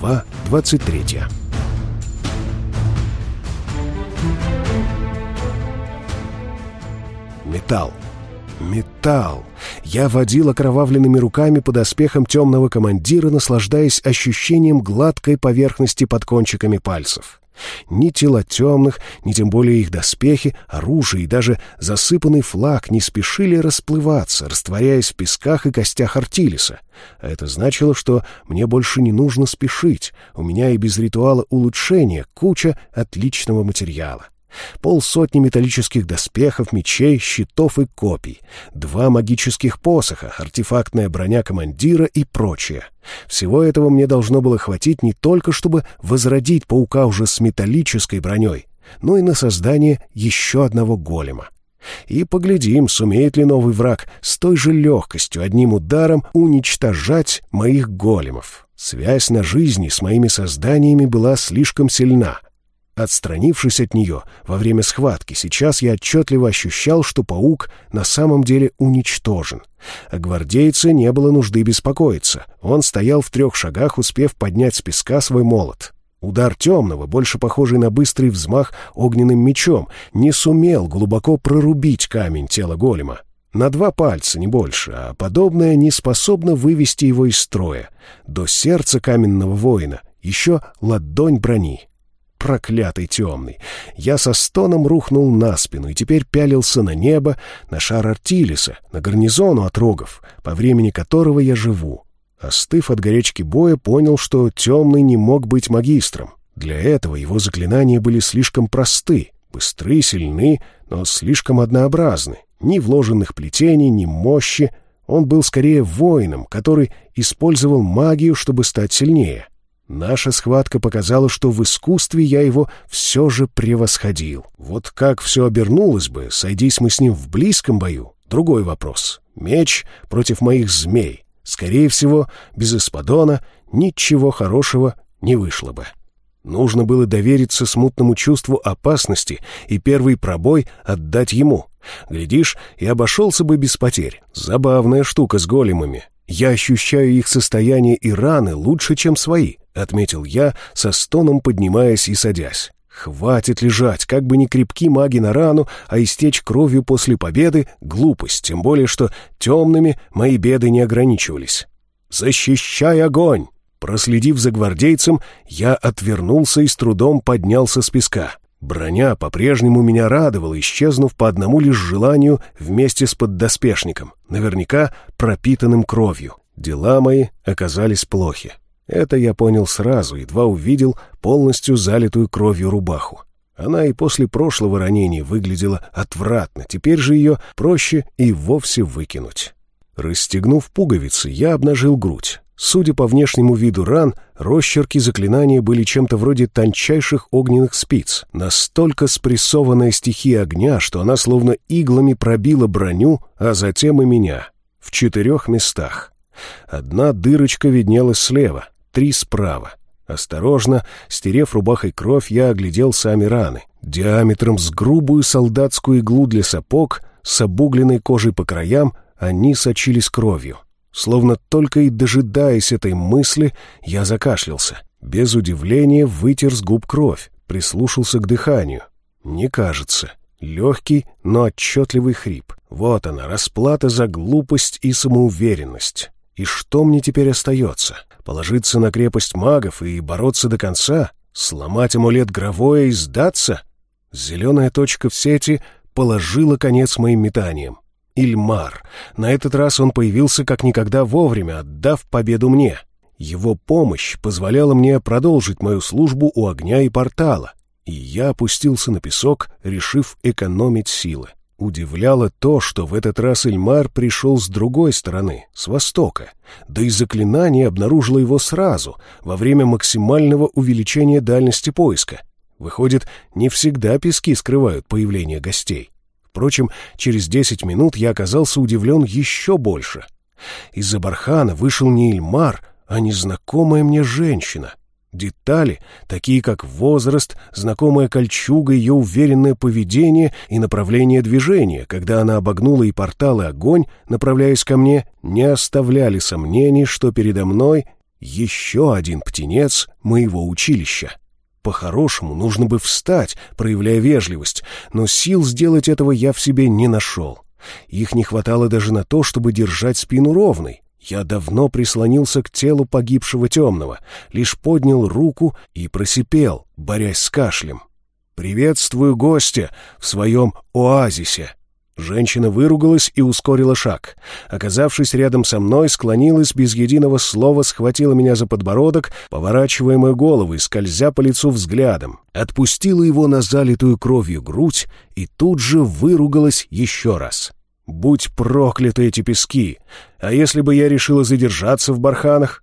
Глава 23 Металл. Металл. Я водил окровавленными руками под оспехом темного командира, наслаждаясь ощущением гладкой поверхности под кончиками пальцев. Ни тела темных, ни тем более их доспехи, оружие и даже засыпанный флаг не спешили расплываться, растворяясь в песках и костях Артилиса. А это значило, что мне больше не нужно спешить, у меня и без ритуала улучшения куча отличного материала. Полсотни металлических доспехов, мечей, щитов и копий, два магических посоха, артефактная броня командира и прочее. Всего этого мне должно было хватить не только, чтобы возродить паука уже с металлической броней, но и на создание еще одного голема. И поглядим, сумеет ли новый враг с той же легкостью одним ударом уничтожать моих големов. Связь на жизни с моими созданиями была слишком сильна — Отстранившись от нее во время схватки, сейчас я отчетливо ощущал, что паук на самом деле уничтожен. О гвардейце не было нужды беспокоиться. Он стоял в трех шагах, успев поднять с песка свой молот. Удар темного, больше похожий на быстрый взмах огненным мечом, не сумел глубоко прорубить камень тела голема. На два пальца, не больше, а подобное не способно вывести его из строя. До сердца каменного воина еще ладонь брони проклятый темный. Я со стоном рухнул на спину и теперь пялился на небо, на шар Артилиса, на гарнизону от рогов, по времени которого я живу. Остыв от горячки боя, понял, что темный не мог быть магистром. Для этого его заклинания были слишком просты, быстры, сильны, но слишком однообразны. Ни вложенных плетений, ни мощи. Он был скорее воином, который использовал магию, чтобы стать сильнее. Наша схватка показала, что в искусстве я его все же превосходил. Вот как все обернулось бы, сойдись мы с ним в близком бою, другой вопрос. Меч против моих змей. Скорее всего, без Испадона ничего хорошего не вышло бы. Нужно было довериться смутному чувству опасности и первый пробой отдать ему. Глядишь, и обошелся бы без потерь. Забавная штука с големами. Я ощущаю их состояние и раны лучше, чем свои. — отметил я, со стоном поднимаясь и садясь. «Хватит лежать, как бы ни крепки маги на рану, а истечь кровью после победы — глупость, тем более что темными мои беды не ограничивались. Защищай огонь!» Проследив за гвардейцем, я отвернулся и с трудом поднялся с песка. Броня по-прежнему меня радовала, исчезнув по одному лишь желанию вместе с поддоспешником, наверняка пропитанным кровью. Дела мои оказались плохи. Это я понял сразу, едва увидел полностью залитую кровью рубаху. Она и после прошлого ранения выглядела отвратно, теперь же ее проще и вовсе выкинуть. Расстегнув пуговицы, я обнажил грудь. Судя по внешнему виду ран, росчерки заклинания были чем-то вроде тончайших огненных спиц. Настолько спрессованная стихия огня, что она словно иглами пробила броню, а затем и меня. В четырех местах. Одна дырочка виднелась слева, три справа. Осторожно, стерев рубахой кровь, я оглядел сами раны. Диаметром с грубую солдатскую иглу для сапог, с обугленной кожей по краям, они сочились кровью. Словно только и дожидаясь этой мысли, я закашлялся. Без удивления вытер с губ кровь, прислушался к дыханию. Не кажется. Легкий, но отчетливый хрип. Вот она, расплата за глупость и самоуверенность. И что мне теперь остается? Положиться на крепость магов и бороться до конца? Сломать амулет Гровоя и сдаться? Зеленая точка в сети положила конец моим метаниям. Ильмар. На этот раз он появился как никогда вовремя, отдав победу мне. Его помощь позволяла мне продолжить мою службу у огня и портала, и я опустился на песок, решив экономить силы. Удивляло то, что в этот раз Эльмар пришел с другой стороны, с востока, да и заклинание обнаружило его сразу, во время максимального увеличения дальности поиска. Выходит, не всегда пески скрывают появление гостей. Впрочем, через десять минут я оказался удивлен еще больше. Из-за бархана вышел не Эльмар, а незнакомая мне женщина. Детали, такие как возраст, знакомая кольчуга, ее уверенное поведение и направление движения, когда она обогнула и портал, и огонь, направляясь ко мне, не оставляли сомнений, что передо мной Еще один птенец моего училища. По-хорошему, нужно бы встать, проявляя вежливость, но сил сделать этого я в себе не нашел. Их не хватало даже на то, чтобы держать спину ровной. Я давно прислонился к телу погибшего темного, лишь поднял руку и просипел, борясь с кашлем. «Приветствую гостя в своем оазисе!» Женщина выругалась и ускорила шаг. Оказавшись рядом со мной, склонилась без единого слова, схватила меня за подбородок, поворачивая мою голову и скользя по лицу взглядом. Отпустила его на залитую кровью грудь и тут же выругалась еще раз. «Будь прокляты эти пески! А если бы я решила задержаться в барханах?»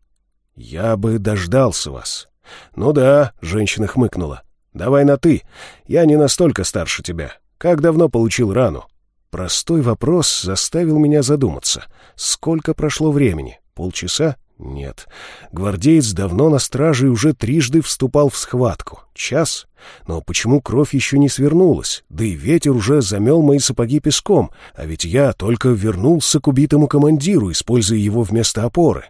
«Я бы дождался вас». «Ну да», — женщина хмыкнула. «Давай на «ты». Я не настолько старше тебя. Как давно получил рану?» Простой вопрос заставил меня задуматься. Сколько прошло времени? Полчаса? Нет. Гвардеец давно на страже и уже трижды вступал в схватку. Час? Но почему кровь еще не свернулась? Да и ветер уже замел мои сапоги песком, а ведь я только вернулся к убитому командиру, используя его вместо опоры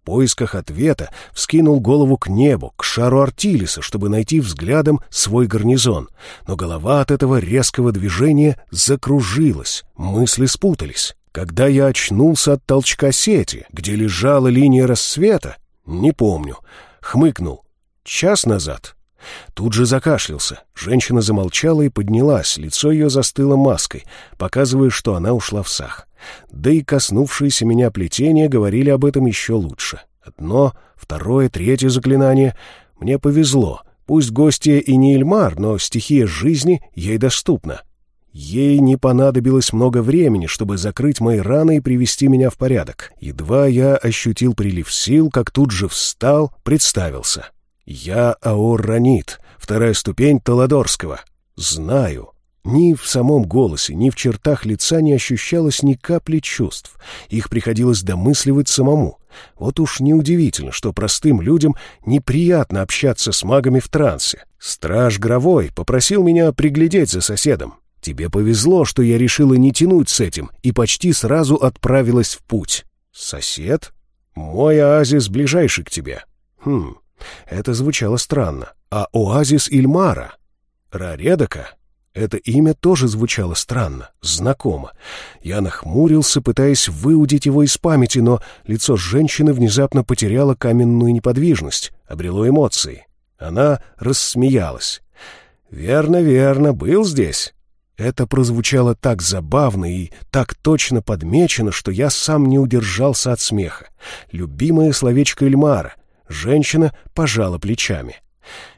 в поисках ответа вскинул голову к небу, к шару Артилиса, чтобы найти взглядом свой гарнизон. Но голова от этого резкого движения закружилась, мысли спутались. Когда я очнулся от толчка сети, где лежала линия рассвета, не помню, хмыкнул. Час назад. Тут же закашлялся. Женщина замолчала и поднялась, лицо ее застыло маской, показывая, что она ушла в сах. Да и коснувшиеся меня плетения говорили об этом еще лучше. Одно, второе, третье заклинание. Мне повезло. Пусть гостья и не Эльмар, но стихия жизни ей доступна. Ей не понадобилось много времени, чтобы закрыть мои раны и привести меня в порядок. Едва я ощутил прилив сил, как тут же встал, представился. Я Аор Ранит, вторая ступень Таладорского. Знаю, ни в самом голосе, ни в чертах лица не ощущалось ни капли чувств. Их приходилось домысливать самому. Вот уж неудивительно, что простым людям неприятно общаться с магами в трансе. Страж Гровой попросил меня приглядеть за соседом. Тебе повезло, что я решила не тянуть с этим и почти сразу отправилась в путь. Сосед? Мой оазис ближайший к тебе. Хм, это звучало странно. А оазис Ильмара? Раредока? Это имя тоже звучало странно, знакомо. Я нахмурился, пытаясь выудить его из памяти, но лицо женщины внезапно потеряло каменную неподвижность, обрело эмоции. Она рассмеялась. «Верно, верно, был здесь». Это прозвучало так забавно и так точно подмечено, что я сам не удержался от смеха. Любимое словечко Эльмара. Женщина пожала плечами. —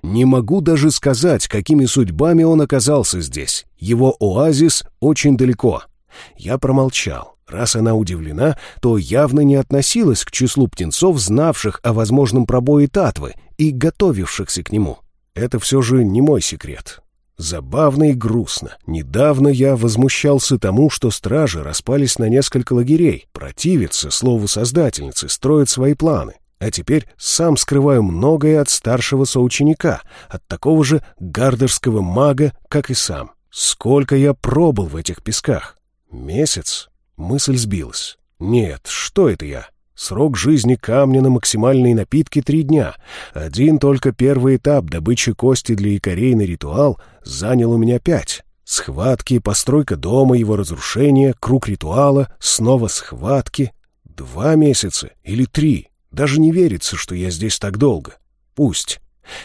не могу даже сказать, какими судьбами он оказался здесь. Его оазис очень далеко. Я промолчал. Раз она удивлена, то явно не относилась к числу птенцов, знавших о возможном пробое Татвы и готовившихся к нему. Это все же не мой секрет. Забавно и грустно. Недавно я возмущался тому, что стражи распались на несколько лагерей, противятся слову создательницы, строят свои планы а теперь сам скрываю многое от старшего соученика, от такого же гардерского мага, как и сам. Сколько я пробыл в этих песках? Месяц? Мысль сбилась. Нет, что это я? Срок жизни камня на максимальные напитки — три дня. Один только первый этап добычи кости для якорей на ритуал занял у меня пять. Схватки, постройка дома, его разрушение, круг ритуала, снова схватки. Два месяца или три? Даже не верится, что я здесь так долго. Пусть.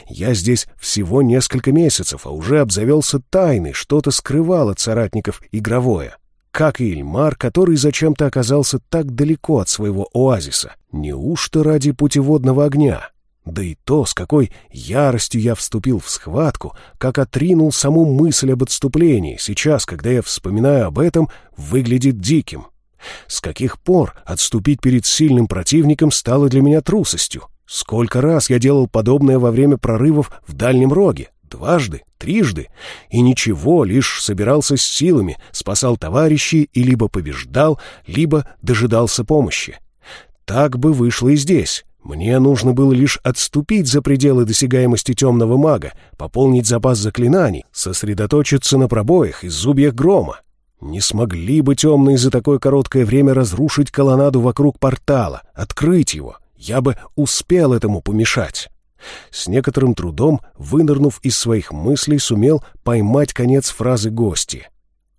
Я здесь всего несколько месяцев, а уже обзавелся тайной, что-то скрывал от соратников игровое. Как и Ильмар, который зачем-то оказался так далеко от своего оазиса. Неужто ради путеводного огня? Да и то, с какой яростью я вступил в схватку, как отринул саму мысль об отступлении, сейчас, когда я вспоминаю об этом, выглядит диким. С каких пор отступить перед сильным противником стало для меня трусостью? Сколько раз я делал подобное во время прорывов в Дальнем Роге? Дважды, трижды. И ничего, лишь собирался с силами, спасал товарищей и либо побеждал, либо дожидался помощи. Так бы вышло и здесь. Мне нужно было лишь отступить за пределы досягаемости темного мага, пополнить запас заклинаний, сосредоточиться на пробоях и зубьях грома. Не смогли бы темные за такое короткое время разрушить колоннаду вокруг портала, открыть его. Я бы успел этому помешать. С некоторым трудом, вынырнув из своих мыслей, сумел поймать конец фразы гости.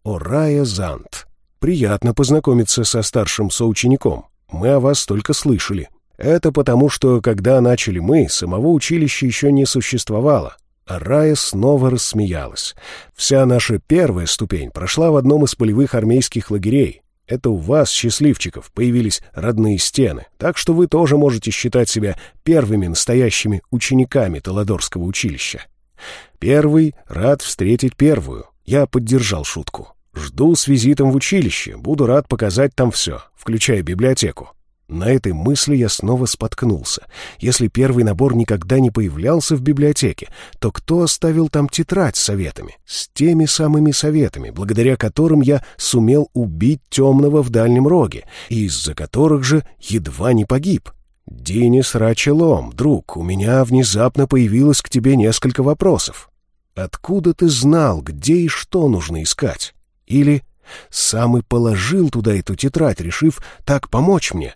«Орая Зант. Приятно познакомиться со старшим соучеником. Мы о вас только слышали. Это потому, что, когда начали мы, самого училища еще не существовало. А Рая снова рассмеялась. Вся наша первая ступень прошла в одном из полевых армейских лагерей. Это у вас, счастливчиков, появились родные стены, так что вы тоже можете считать себя первыми настоящими учениками Таладорского училища. Первый рад встретить первую. Я поддержал шутку. Жду с визитом в училище, буду рад показать там все, включая библиотеку. На этой мысли я снова споткнулся. Если первый набор никогда не появлялся в библиотеке, то кто оставил там тетрадь с советами? С теми самыми советами, благодаря которым я сумел убить темного в дальнем роге, и из-за которых же едва не погиб. «Денис Рачелом, друг, у меня внезапно появилось к тебе несколько вопросов. Откуда ты знал, где и что нужно искать? Или сам и положил туда эту тетрадь, решив так помочь мне?»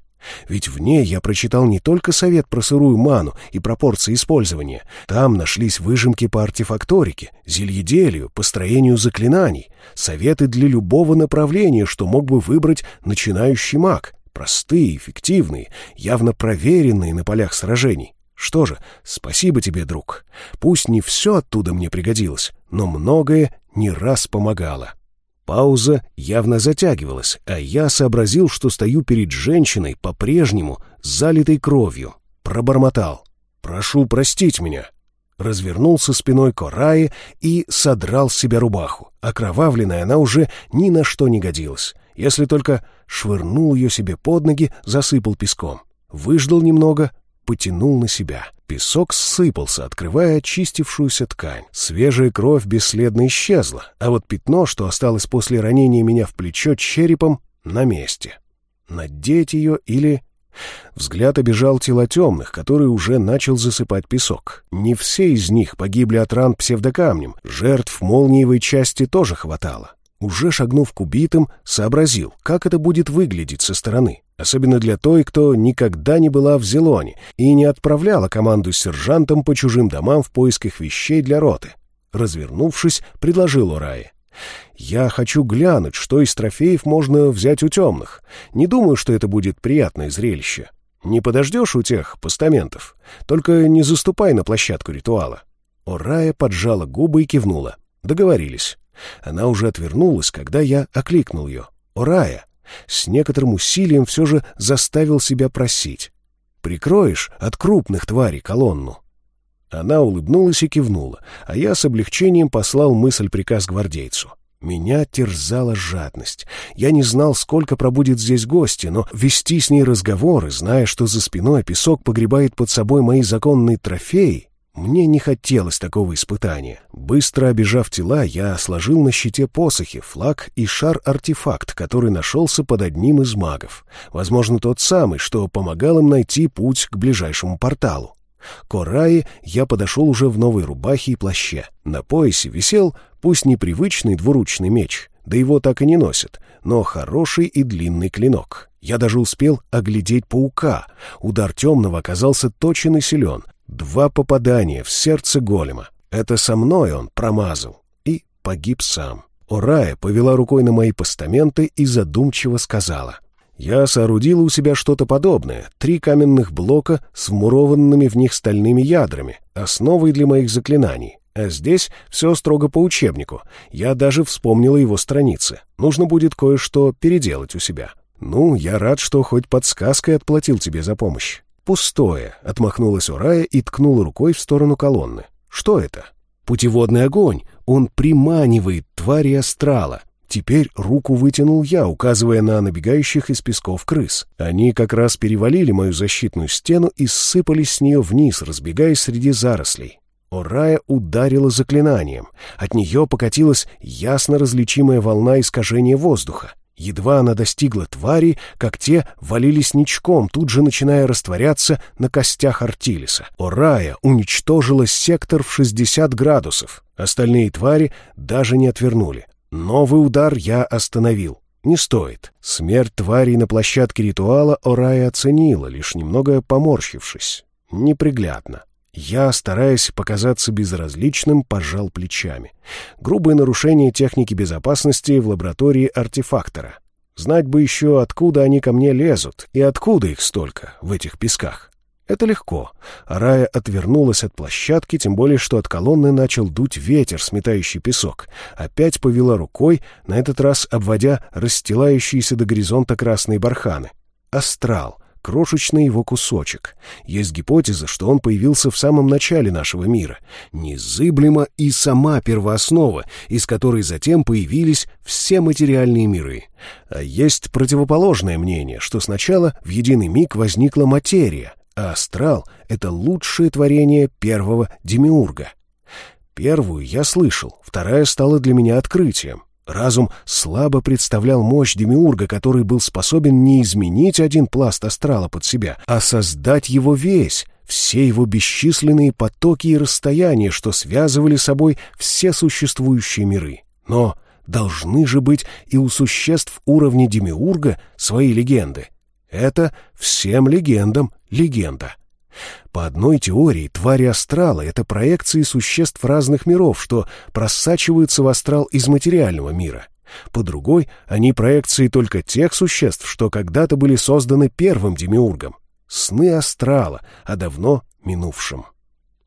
Ведь в ней я прочитал не только совет про сырую ману и пропорции использования. Там нашлись выжимки по артефакторике, зельеделию, построению заклинаний, советы для любого направления, что мог бы выбрать начинающий маг. Простые, эффективные, явно проверенные на полях сражений. Что же, спасибо тебе, друг. Пусть не все оттуда мне пригодилось, но многое не раз помогало. Пауза явно затягивалась, а я сообразил, что стою перед женщиной по-прежнему залитой кровью. Пробормотал. «Прошу простить меня». Развернулся спиной к Орае и содрал с себя рубаху. Окровавленная она уже ни на что не годилась, если только швырнул ее себе под ноги, засыпал песком. Выждал немного, потянул на себя. Песок ссыпался, открывая очистившуюся ткань. Свежая кровь бесследно исчезла, а вот пятно, что осталось после ранения меня в плечо черепом, на месте. Надеть ее или... Взгляд обижал тела темных, которые уже начал засыпать песок. Не все из них погибли от ран псевдокамнем, жертв молниевой части тоже хватало. Уже шагнув к убитым, сообразил, как это будет выглядеть со стороны особенно для той, кто никогда не была в Зелоне и не отправляла команду с сержантом по чужим домам в поисках вещей для роты. Развернувшись, предложил Урае. «Я хочу глянуть, что из трофеев можно взять у темных. Не думаю, что это будет приятное зрелище. Не подождешь у тех постаментов? Только не заступай на площадку ритуала». Орая поджала губы и кивнула. Договорились. Она уже отвернулась, когда я окликнул ее. «Орая!» С некоторым усилием все же заставил себя просить. «Прикроешь от крупных тварей колонну?» Она улыбнулась и кивнула, а я с облегчением послал мысль-приказ гвардейцу. Меня терзала жадность. Я не знал, сколько пробудет здесь гости, но вести с ней разговоры, зная, что за спиной песок погребает под собой мои законные трофеи, мне не хотелось такого испытания. Быстро обижав тела, я сложил на щите посохи, флаг и шар-артефакт, который нашелся под одним из магов. Возможно, тот самый, что помогал им найти путь к ближайшему порталу. К Орае я подошел уже в новой рубахе и плаще. На поясе висел, пусть непривычный двуручный меч, да его так и не носят, но хороший и длинный клинок. Я даже успел оглядеть паука. Удар темного оказался точен и силен, Два попадания в сердце голема. Это со мной он промазал. И погиб сам. Орая повела рукой на мои постаменты и задумчиво сказала. Я соорудила у себя что-то подобное. Три каменных блока с вмурованными в них стальными ядрами, основой для моих заклинаний. А здесь все строго по учебнику. Я даже вспомнила его страницы. Нужно будет кое-что переделать у себя. Ну, я рад, что хоть подсказкой отплатил тебе за помощь. «Пустое», — отмахнулась Урая и ткнула рукой в сторону колонны. «Что это?» «Путеводный огонь. Он приманивает твари астрала». Теперь руку вытянул я, указывая на набегающих из песков крыс. Они как раз перевалили мою защитную стену и сыпались с нее вниз, разбегаясь среди зарослей. Орая ударила заклинанием. От нее покатилась ясно различимая волна искажения воздуха. Едва она достигла твари, как те валились ничком, тут же начиная растворяться на костях Артилиса. Орая уничтожила сектор в 60 градусов. Остальные твари даже не отвернули. Новый удар я остановил. Не стоит. Смерть тварей на площадке ритуала Орая оценила, лишь немного поморщившись. Неприглядно. Я, стараясь показаться безразличным, пожал плечами. Грубое нарушение техники безопасности в лаборатории артефактора. Знать бы еще, откуда они ко мне лезут, и откуда их столько в этих песках. Это легко. Рая отвернулась от площадки, тем более, что от колонны начал дуть ветер, сметающий песок. Опять повела рукой, на этот раз обводя расстилающиеся до горизонта красные барханы. Астрал крошечный его кусочек. Есть гипотеза, что он появился в самом начале нашего мира. Незыблема и сама первооснова, из которой затем появились все материальные миры. А есть противоположное мнение, что сначала в единый миг возникла материя, а астрал — это лучшее творение первого демиурга. Первую я слышал, вторая стала для меня открытием. Разум слабо представлял мощь Демиурга, который был способен не изменить один пласт астрала под себя, а создать его весь, все его бесчисленные потоки и расстояния, что связывали собой все существующие миры. Но должны же быть и у существ уровня Демиурга свои легенды. Это всем легендам легенда. По одной теории, твари астрала — это проекции существ разных миров, что просачиваются в астрал из материального мира. По другой, они проекции только тех существ, что когда-то были созданы первым демиургом. Сны астрала, а давно минувшим.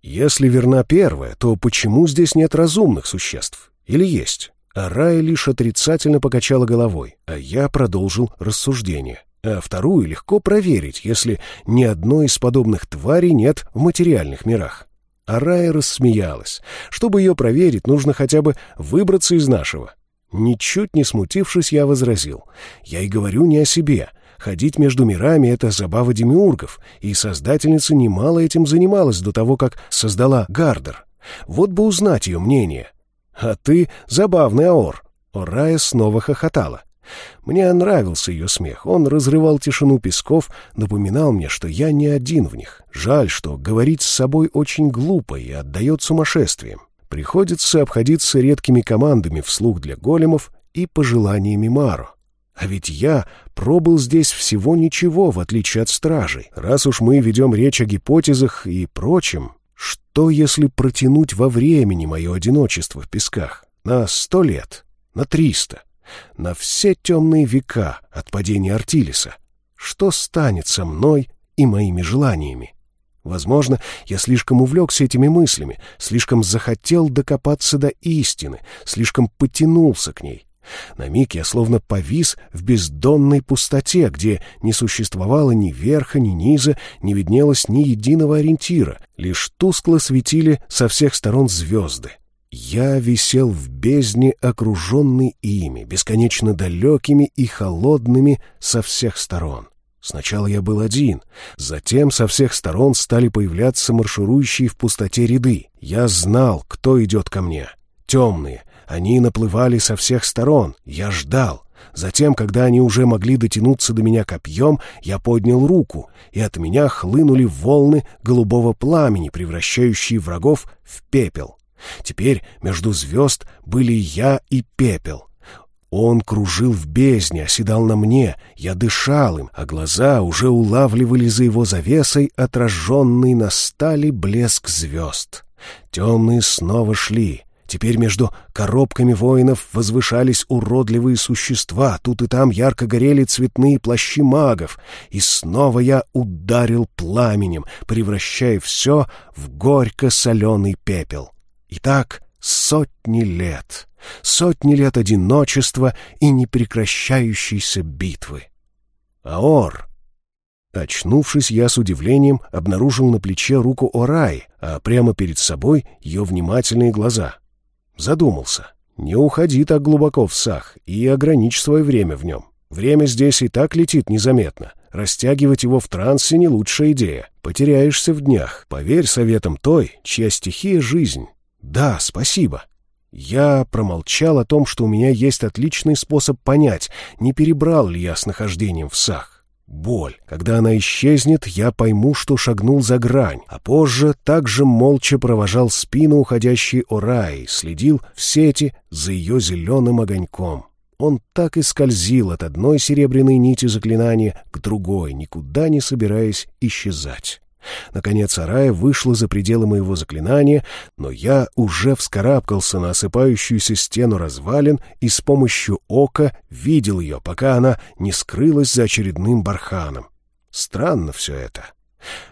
Если верна первая, то почему здесь нет разумных существ? Или есть? А Рая лишь отрицательно покачала головой, а я продолжил рассуждение а вторую легко проверить, если ни одной из подобных тварей нет в материальных мирах. Арая рассмеялась. Чтобы ее проверить, нужно хотя бы выбраться из нашего. Ничуть не смутившись, я возразил. Я и говорю не о себе. Ходить между мирами — это забава демиургов, и создательница немало этим занималась до того, как создала Гардер. Вот бы узнать ее мнение. А ты забавный Аор. Орая снова хохотала. Мне нравился ее смех. Он разрывал тишину песков, напоминал мне, что я не один в них. Жаль, что говорить с собой очень глупо и отдает сумасшествием. Приходится обходиться редкими командами вслух для големов и пожеланиями Мару. А ведь я пробыл здесь всего ничего, в отличие от стражей. Раз уж мы ведем речь о гипотезах и прочем, что если протянуть во времени мое одиночество в песках? На сто лет? На триста? На все темные века от падения Артилиса. Что станет со мной и моими желаниями? Возможно, я слишком увлекся этими мыслями, слишком захотел докопаться до истины, слишком потянулся к ней. На миг я словно повис в бездонной пустоте, где не существовало ни верха, ни низа, не виднелось ни единого ориентира, лишь тускло светили со всех сторон звезды. Я висел в бездне, окруженный ими, бесконечно далекими и холодными со всех сторон. Сначала я был один, затем со всех сторон стали появляться марширующие в пустоте ряды. Я знал, кто идет ко мне. Темные. Они наплывали со всех сторон. Я ждал. Затем, когда они уже могли дотянуться до меня копьем, я поднял руку, и от меня хлынули волны голубого пламени, превращающие врагов в пепел. Теперь между звезд были я и пепел. Он кружил в бездне, оседал на мне, я дышал им, а глаза уже улавливали за его завесой отраженный на стали блеск звезд. Темные снова шли. Теперь между коробками воинов возвышались уродливые существа, тут и там ярко горели цветные плащи магов, и снова я ударил пламенем, превращая все в горько-соленый пепел. И так сотни лет, сотни лет одиночества и непрекращающейся битвы. Аор! Очнувшись, я с удивлением обнаружил на плече руку Орай, а прямо перед собой ее внимательные глаза. Задумался. Не уходи так глубоко в сах и ограничь свое время в нем. Время здесь и так летит незаметно. Растягивать его в трансе не лучшая идея. Потеряешься в днях. Поверь советам той, чья стихия — жизнь. «Да, спасибо». Я промолчал о том, что у меня есть отличный способ понять, не перебрал ли я с нахождением в сах. Боль. Когда она исчезнет, я пойму, что шагнул за грань, а позже также молча провожал спину уходящей Ораи, следил в сети за ее зеленым огоньком. Он так и скользил от одной серебряной нити заклинания к другой, никуда не собираясь исчезать. Наконец Арая вышла за пределы моего заклинания, но я уже вскарабкался на осыпающуюся стену развалин и с помощью ока видел ее, пока она не скрылась за очередным барханом. Странно все это.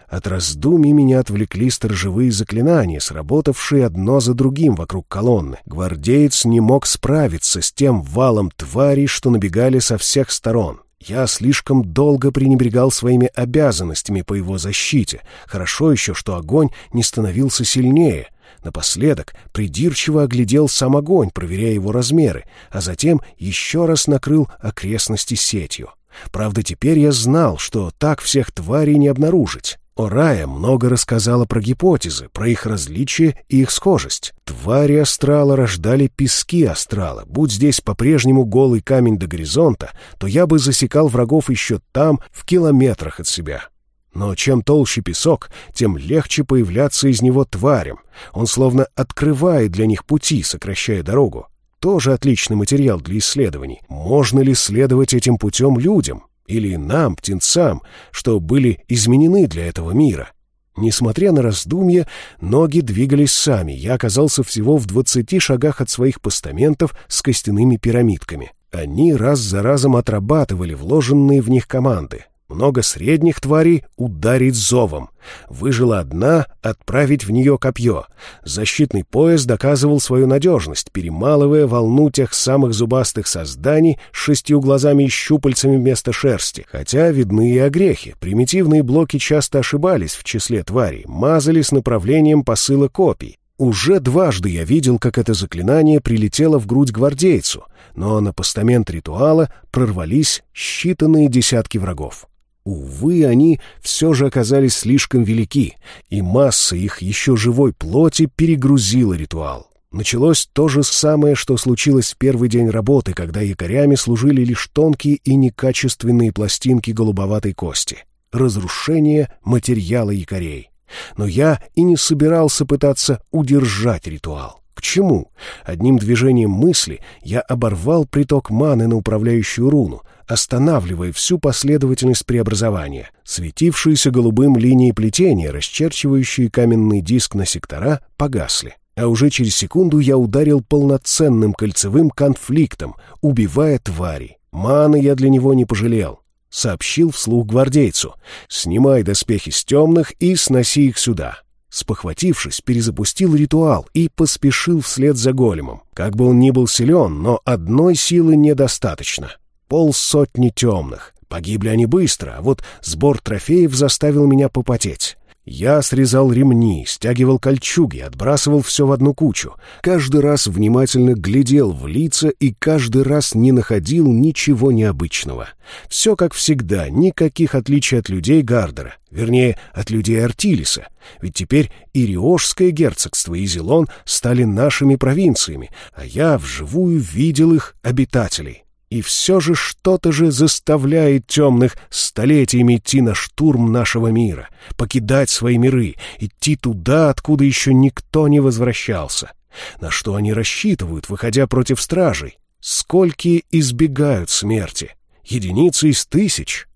От раздумий меня отвлекли сторожевые заклинания, сработавшие одно за другим вокруг колонны. Гвардеец не мог справиться с тем валом тварей, что набегали со всех сторон. Я слишком долго пренебрегал своими обязанностями по его защите. Хорошо еще, что огонь не становился сильнее. Напоследок придирчиво оглядел сам огонь, проверяя его размеры, а затем еще раз накрыл окрестности сетью. Правда, теперь я знал, что так всех тварей не обнаружить. Орая много рассказала про гипотезы, про их различия и их схожесть. Твари астрала рождали пески астрала. Будь здесь по-прежнему голый камень до горизонта, то я бы засекал врагов еще там, в километрах от себя. Но чем толще песок, тем легче появляться из него тварям. Он словно открывает для них пути, сокращая дорогу. Тоже отличный материал для исследований. Можно ли следовать этим путем людям? Или нам, птенцам, что были изменены для этого мира. Несмотря на раздумья, ноги двигались сами. Я оказался всего в двадцати шагах от своих постаментов с костяными пирамидками. Они раз за разом отрабатывали вложенные в них команды. Много средних тварей ударить зовом. Выжила одна — отправить в нее копье. Защитный пояс доказывал свою надежность, перемалывая волну тех самых зубастых созданий с шестью глазами и щупальцами вместо шерсти. Хотя видны и огрехи. Примитивные блоки часто ошибались в числе тварей, мазали с направлением посыла копий. Уже дважды я видел, как это заклинание прилетело в грудь гвардейцу, но на постамент ритуала прорвались считанные десятки врагов. Увы, они все же оказались слишком велики, и масса их еще живой плоти перегрузила ритуал. Началось то же самое, что случилось в первый день работы, когда якорями служили лишь тонкие и некачественные пластинки голубоватой кости. Разрушение материала якорей. Но я и не собирался пытаться удержать ритуал. К чему? Одним движением мысли я оборвал приток маны на управляющую руну, останавливая всю последовательность преобразования. Светившиеся голубым линии плетения, расчерчивающие каменный диск на сектора, погасли. А уже через секунду я ударил полноценным кольцевым конфликтом, убивая твари. Маны я для него не пожалел. Сообщил вслух гвардейцу. «Снимай доспехи с темных и сноси их сюда». Спохватившись, перезапустил ритуал и поспешил вслед за големом. Как бы он ни был силен, но одной силы недостаточно полсотни темных. Погибли они быстро, а вот сбор трофеев заставил меня попотеть. Я срезал ремни, стягивал кольчуги, отбрасывал все в одну кучу. Каждый раз внимательно глядел в лица и каждый раз не находил ничего необычного. Все как всегда, никаких отличий от людей Гардера, вернее, от людей Артилиса. Ведь теперь и Риошское герцогство, и Зелон стали нашими провинциями, а я вживую видел их обитателей. И все же что-то же заставляет темных столетиями идти на штурм нашего мира, покидать свои миры, идти туда, откуда еще никто не возвращался. На что они рассчитывают, выходя против стражей? Сколькие избегают смерти? Единицы из тысяч.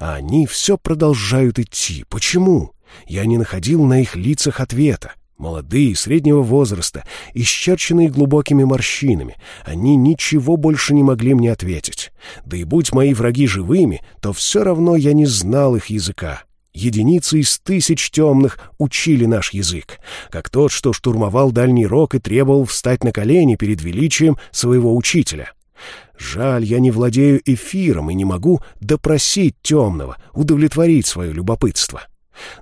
А они все продолжают идти. Почему? Я не находил на их лицах ответа. Молодые, среднего возраста, исчерченные глубокими морщинами, они ничего больше не могли мне ответить. Да и будь мои враги живыми, то все равно я не знал их языка. Единицы из тысяч темных учили наш язык, как тот, что штурмовал Дальний Рог и требовал встать на колени перед величием своего учителя. Жаль, я не владею эфиром и не могу допросить темного, удовлетворить свое любопытство.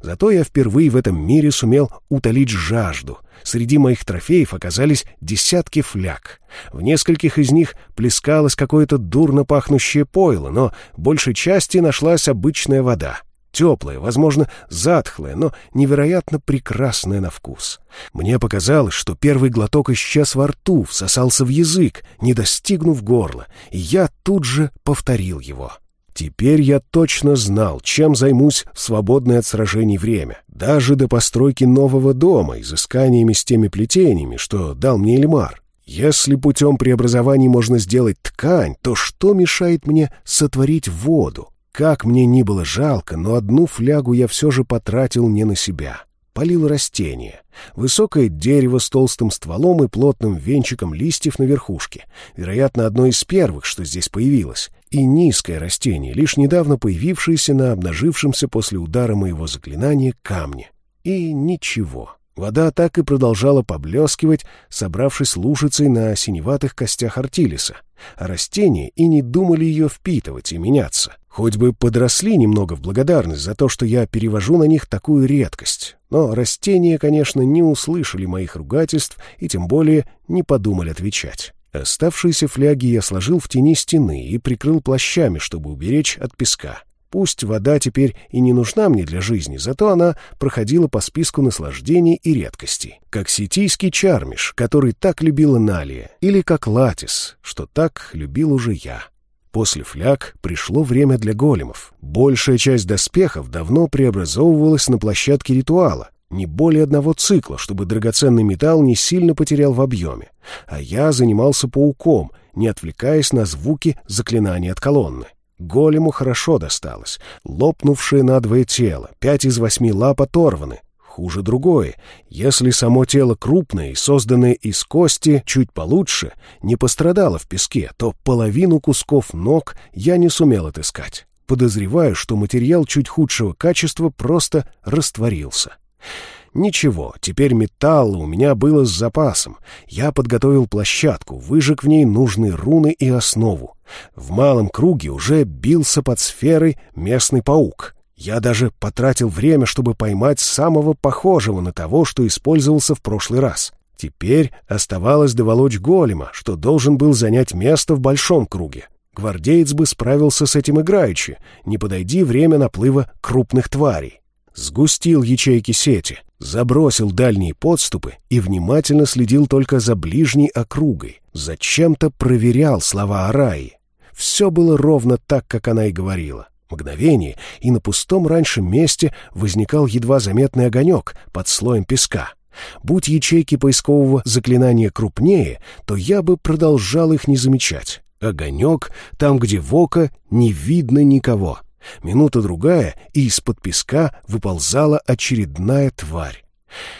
Зато я впервые в этом мире сумел утолить жажду. Среди моих трофеев оказались десятки фляг. В нескольких из них плескалось какое-то дурно пахнущее пойло, но большей части нашлась обычная вода. Теплая, возможно, затхлая, но невероятно прекрасная на вкус. Мне показалось, что первый глоток исчез во рту, всосался в язык, не достигнув горла, и я тут же повторил его. Теперь я точно знал, чем займусь в свободное от сражений время. Даже до постройки нового дома, изысканиями с теми плетениями, что дал мне Эльмар. Если путем преобразований можно сделать ткань, то что мешает мне сотворить воду? Как мне ни было жалко, но одну флягу я все же потратил не на себя. Полил растение. Высокое дерево с толстым стволом и плотным венчиком листьев на верхушке. Вероятно, одно из первых, что здесь появилось. И низкое растение, лишь недавно появившееся на обнажившемся после удара моего заклинания камне. И ничего. Вода так и продолжала поблескивать, собравшись лужицей на синеватых костях артилиса. А растения и не думали ее впитывать и меняться. Хоть бы подросли немного в благодарность за то, что я перевожу на них такую редкость. Но растения, конечно, не услышали моих ругательств и тем более не подумали отвечать. Оставшиеся фляги я сложил в тени стены и прикрыл плащами, чтобы уберечь от песка. Пусть вода теперь и не нужна мне для жизни, зато она проходила по списку наслаждений и редкостей. Как ситийский чармиш, который так любила Налия, или как латис, что так любил уже я. После фляг пришло время для големов. Большая часть доспехов давно преобразовывалась на площадке ритуала. Не более одного цикла, чтобы драгоценный металл не сильно потерял в объеме. А я занимался пауком, не отвлекаясь на звуки заклинаний от колонны. Голему хорошо досталось. Лопнувшее надвое тело, пять из восьми лап оторваны. Хуже другое. Если само тело крупное и созданное из кости чуть получше, не пострадало в песке, то половину кусков ног я не сумел отыскать. Подозреваю, что материал чуть худшего качества просто растворился. Ничего, теперь металла у меня было с запасом. Я подготовил площадку, выжег в ней нужные руны и основу. В малом круге уже бился под сферой местный паук. Я даже потратил время, чтобы поймать самого похожего на того, что использовался в прошлый раз. Теперь оставалось доволочь голема, что должен был занять место в большом круге. Гвардеец бы справился с этим играючи, не подойди время наплыва крупных тварей. Сгустил ячейки сети, забросил дальние подступы и внимательно следил только за ближней округой. Зачем-то проверял слова Араи. Все было ровно так, как она и говорила. Мгновение, и на пустом раньше месте возникал едва заметный огонек под слоем песка. Будь ячейки поискового заклинания крупнее, то я бы продолжал их не замечать. Огонек, там, где в око, не видно никого. Минута-другая, и из-под песка выползала очередная тварь.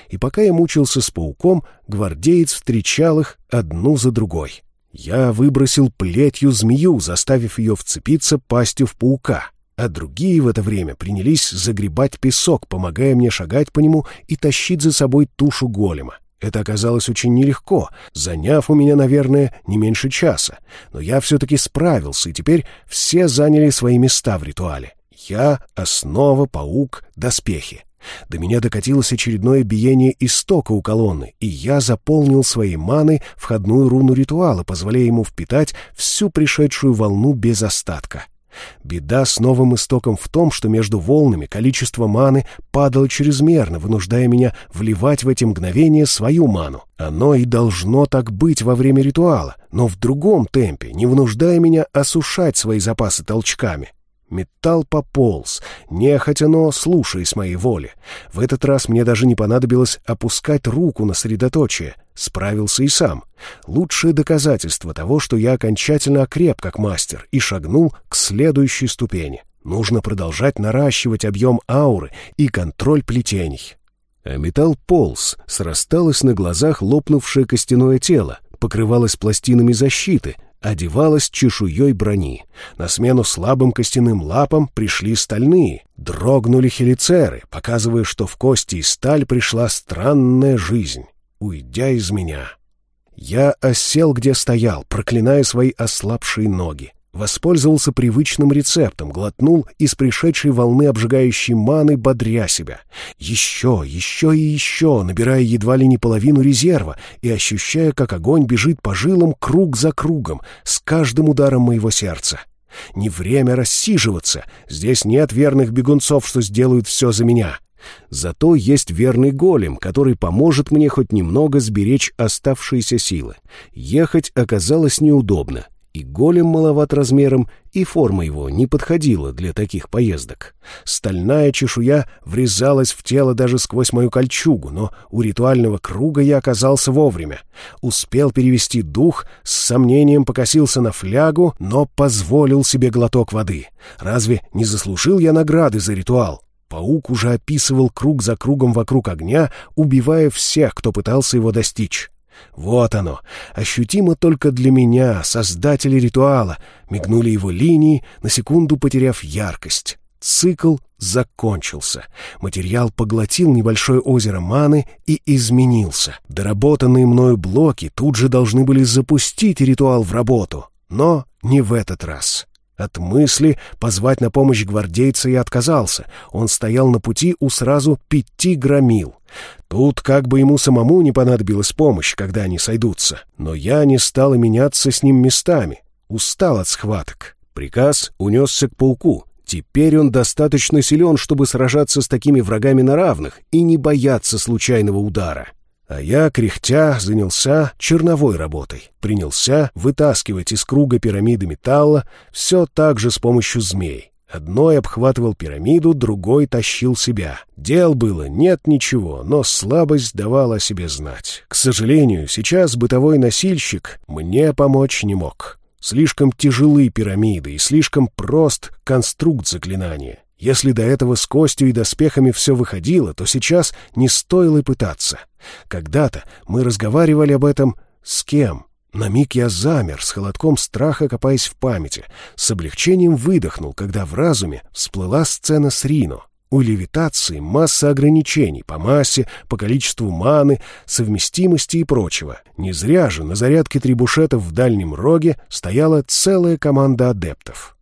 И пока я мучился с пауком, гвардеец встречал их одну за другой. Я выбросил плетью змею, заставив ее вцепиться пастью в паука, а другие в это время принялись загребать песок, помогая мне шагать по нему и тащить за собой тушу голема. Это оказалось очень нелегко, заняв у меня, наверное, не меньше часа. Но я все-таки справился, и теперь все заняли свои места в ритуале. Я — основа, паук, доспехи. До меня докатилось очередное биение истока у колонны, и я заполнил своей маной входную руну ритуала, позволяя ему впитать всю пришедшую волну без остатка. Беда с новым истоком в том, что между волнами количество маны падало чрезмерно, вынуждая меня вливать в эти мгновения свою ману. Оно и должно так быть во время ритуала, но в другом темпе, не вынуждая меня осушать свои запасы толчками. Металл пополз, нехотя, но слушаясь моей воли. В этот раз мне даже не понадобилось опускать руку на средоточие. Справился и сам. Лучшее доказательство того, что я окончательно окреп как мастер и шагнул к следующей ступени. Нужно продолжать наращивать объем ауры и контроль плетений. А металл полз, срасталось на глазах лопнувшее костяное тело, покрывалось пластинами защиты — одевалась чешуей брони. На смену слабым костяным лапам пришли стальные. Дрогнули хелицеры, показывая, что в кости и сталь пришла странная жизнь, уйдя из меня. Я осел, где стоял, проклиная свои ослабшие ноги. Воспользовался привычным рецептом, глотнул из пришедшей волны обжигающей маны, бодря себя. Еще, еще и еще, набирая едва ли не половину резерва и ощущая, как огонь бежит по жилам круг за кругом, с каждым ударом моего сердца. Не время рассиживаться, здесь нет верных бегунцов, что сделают все за меня. Зато есть верный голем, который поможет мне хоть немного сберечь оставшиеся силы. Ехать оказалось неудобно И голем маловат размером, и форма его не подходила для таких поездок. Стальная чешуя врезалась в тело даже сквозь мою кольчугу, но у ритуального круга я оказался вовремя. Успел перевести дух, с сомнением покосился на флягу, но позволил себе глоток воды. Разве не заслужил я награды за ритуал? Паук уже описывал круг за кругом вокруг огня, убивая всех, кто пытался его достичь. Вот оно, ощутимо только для меня, создателя ритуала. Мигнули его линии, на секунду потеряв яркость. Цикл закончился. Материал поглотил небольшое озеро маны и изменился. Доработанные мною блоки тут же должны были запустить ритуал в работу. Но не в этот раз. От мысли позвать на помощь гвардейца я отказался. Он стоял на пути у сразу пяти громил. Тут как бы ему самому не понадобилась помощь, когда они сойдутся. Но я не стал меняться с ним местами. Устал от схваток. Приказ унесся к пауку. Теперь он достаточно силен, чтобы сражаться с такими врагами на равных и не бояться случайного удара. А я, кряхтя, занялся черновой работой. Принялся вытаскивать из круга пирамиды металла все так же с помощью змей. Одной обхватывал пирамиду, другой тащил себя. Дел было нет ничего, но слабость давала о себе знать. К сожалению, сейчас бытовой носильщик мне помочь не мог. Слишком тяжелы пирамиды и слишком прост конструкт заклинания. Если до этого с костью и доспехами все выходило, то сейчас не стоило и пытаться. Когда-то мы разговаривали об этом с кем? На миг я замер, с холодком страха копаясь в памяти. С облегчением выдохнул, когда в разуме всплыла сцена с Рино. У левитации масса ограничений по массе, по количеству маны, совместимости и прочего. Не зря же на зарядке трибушетов в дальнем роге стояла целая команда адептов.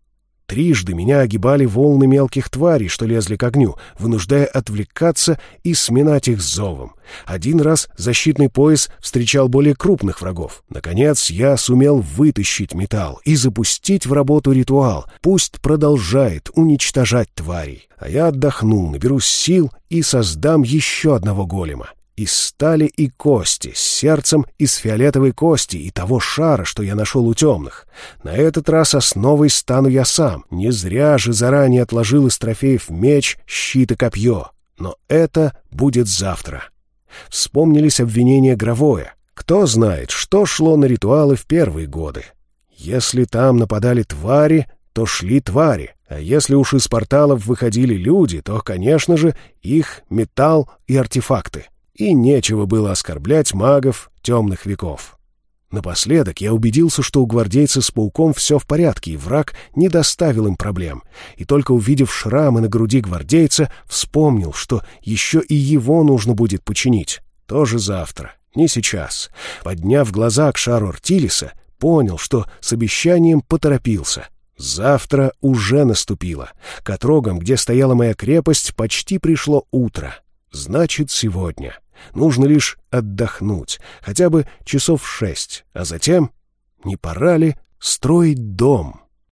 Трижды меня огибали волны мелких тварей, что лезли к огню, вынуждая отвлекаться и сминать их зовом. Один раз защитный пояс встречал более крупных врагов. Наконец я сумел вытащить металл и запустить в работу ритуал. Пусть продолжает уничтожать тварей. А я отдохну, наберусь сил и создам еще одного голема из стали и кости, с сердцем из фиолетовой кости и того шара, что я нашел у темных. На этот раз основой стану я сам. Не зря же заранее отложил из трофеев меч, щит и копье. Но это будет завтра. Вспомнились обвинения Гровое. Кто знает, что шло на ритуалы в первые годы. Если там нападали твари, то шли твари, а если уж из порталов выходили люди, то, конечно же, их металл и артефакты и нечего было оскорблять магов темных веков. Напоследок я убедился, что у гвардейца с пауком все в порядке, и враг не доставил им проблем. И только увидев шрамы на груди гвардейца, вспомнил, что еще и его нужно будет починить. Тоже завтра, не сейчас. Подняв глаза к шару Артилиса, понял, что с обещанием поторопился. Завтра уже наступило. К отрогам, где стояла моя крепость, почти пришло утро. Значит, сегодня. Нужно лишь отдохнуть, хотя бы часов шесть, а затем не пора ли строить дом?»